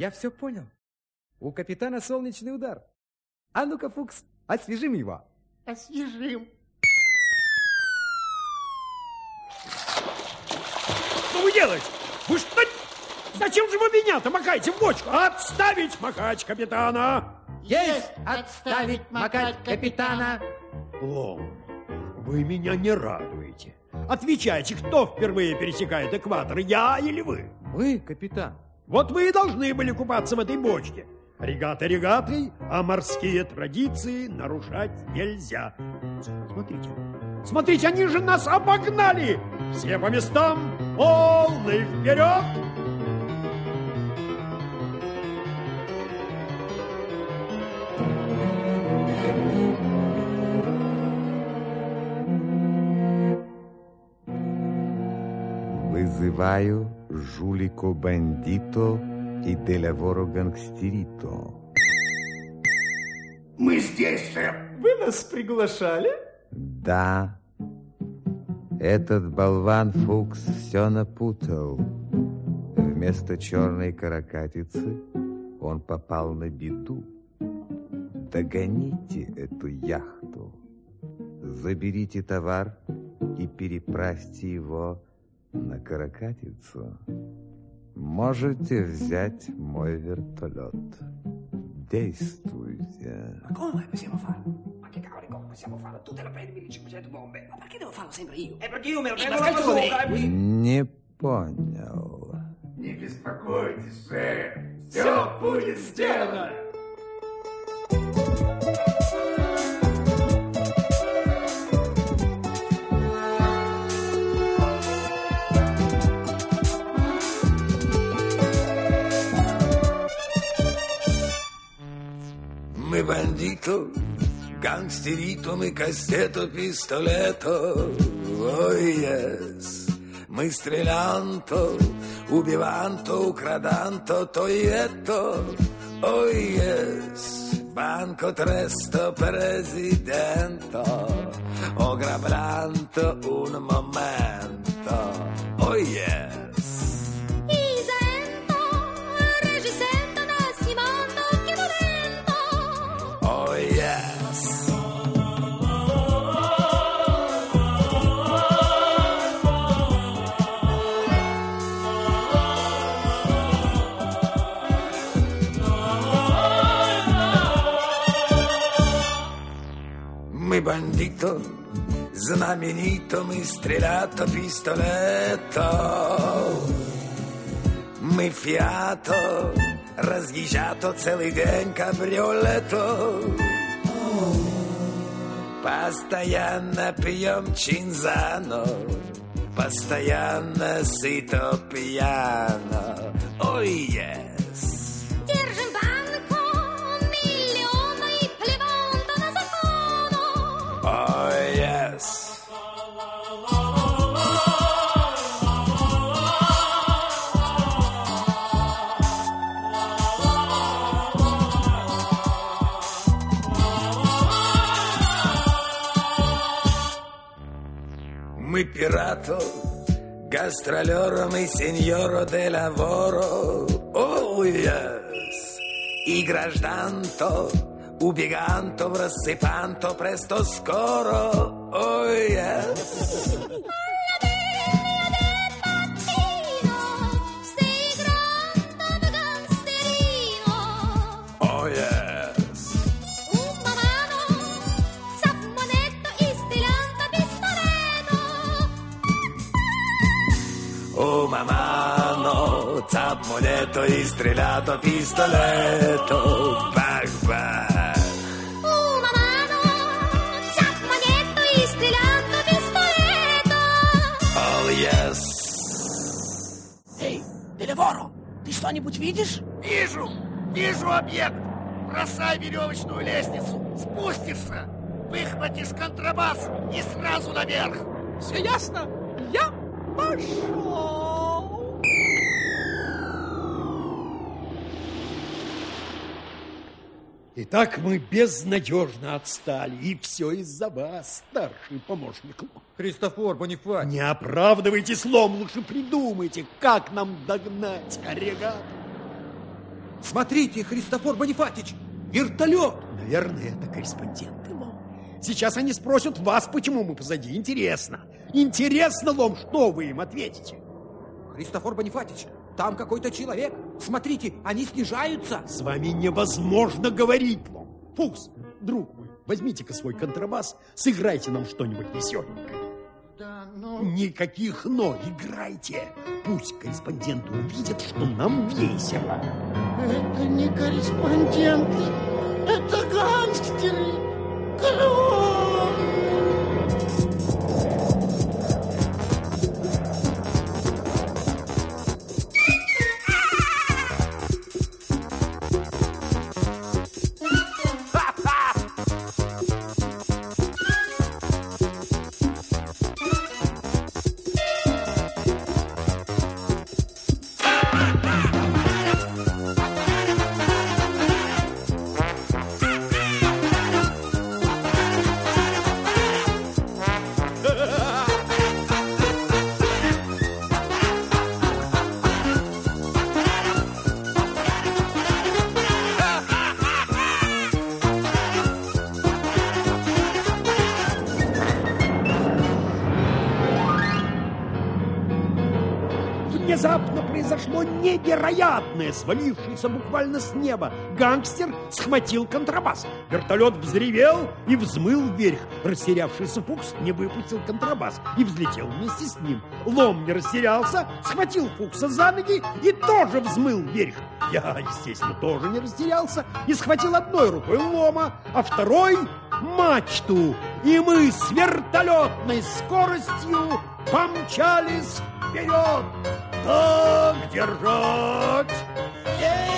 Я все понял. У капитана солнечный удар. А ну-ка, Фукс, освежим его. Освежим. Что вы делаете? Вы что? Зачем же вы меня-то макаете в бочку? Отставить макать капитана! Есть отставить макать капитана! Лом, вы меня не радуете. Отвечайте, кто впервые пересекает экватор, я или вы? Вы, капитан. Вот вы и должны были купаться в этой бочке. Регата регатой, а морские традиции нарушать нельзя. Смотрите, смотрите, они же нас обогнали! Все по местам, полный вперед! Вызываю жулико бандито и делаворо гангстерито. Мы здесь, шеф. Вы нас приглашали? Да. Этот болван Фукс все напутал. Вместо черной каракатицы он попал на беду. Догоните эту яхту. Заберите товар и переправьте его на каракатицу. Можете взять мой вертолет. Действуйте. Ma come possiamo farlo? Ma che cavolo, come possiamo farlo? Tu te la prendi 1500 bombe. Ma perché devo farlo sempre io? È perché io me lo prendo la bazooka. Не понял. Не беспокойтесь, шеф. Все будет сделано. Бандито, гангстерито, мы кастето, пистолето. Ой, yes. Мы стрелянто, убиванто, украданто, тоието. Ой, yes. Banco tresto presidento, o grabranto un momento. Oh yes. Мы бандито, знаменито, мы стрелято, пистолето. Мы фиато, разъезжато целый день кабриолето. Постоянно пьем чинзано, постоянно сыто пьяно. Ой, yes. Мы пирато, гастролеры, мы сеньоро де лаворо. О, yes. И гражданто, убеганто, в рассыпанто, престо скоро. О, yes. Oh, mamano, zappoletto, istrilato, pistoletto. Bang, bang. Una mano, saponetto, istilante, pistoletto. Oh, yes. Эй, Делеворо, ты что-нибудь видишь? Вижу, вижу объект. Бросай веревочную лестницу, спустишься, выхватишь контрабас и сразу наверх. Все ясно? Я пошел. Итак, мы безнадежно отстали, и все из-за вас, старший помощник. Христофор Бонифать. Не оправдывайте слом, лучше придумайте, как нам догнать регату. Смотрите, Христофор Бонифатич, вертолет! Наверное, это корреспонденты, Лом. Сейчас они спросят вас, почему мы позади. Интересно. Интересно, Лом, что вы им ответите? Христофор Бонифатич, там какой-то человек. Смотрите, они снижаются. С вами невозможно говорить, Лом. Фукс, друг мой, возьмите-ка свой контрабас, сыграйте нам что-нибудь веселенькое. Да, ну... Никаких «но», играйте. Пусть корреспонденты увидят, что нам весело. Это не корреспонденты, это гангстеры. Клоун! Произошло невероятное, свалившееся буквально с неба. Гангстер схватил контрабас. Вертолет взревел и взмыл вверх. Растерявшийся Фукс не выпустил контрабас и взлетел вместе с ним. Лом не растерялся, схватил Фукса за ноги и тоже взмыл вверх. Я, естественно, тоже не растерялся и схватил одной рукой лома, а второй мачту. И мы с вертолетной скоростью помчались вперед. Так держать! Есть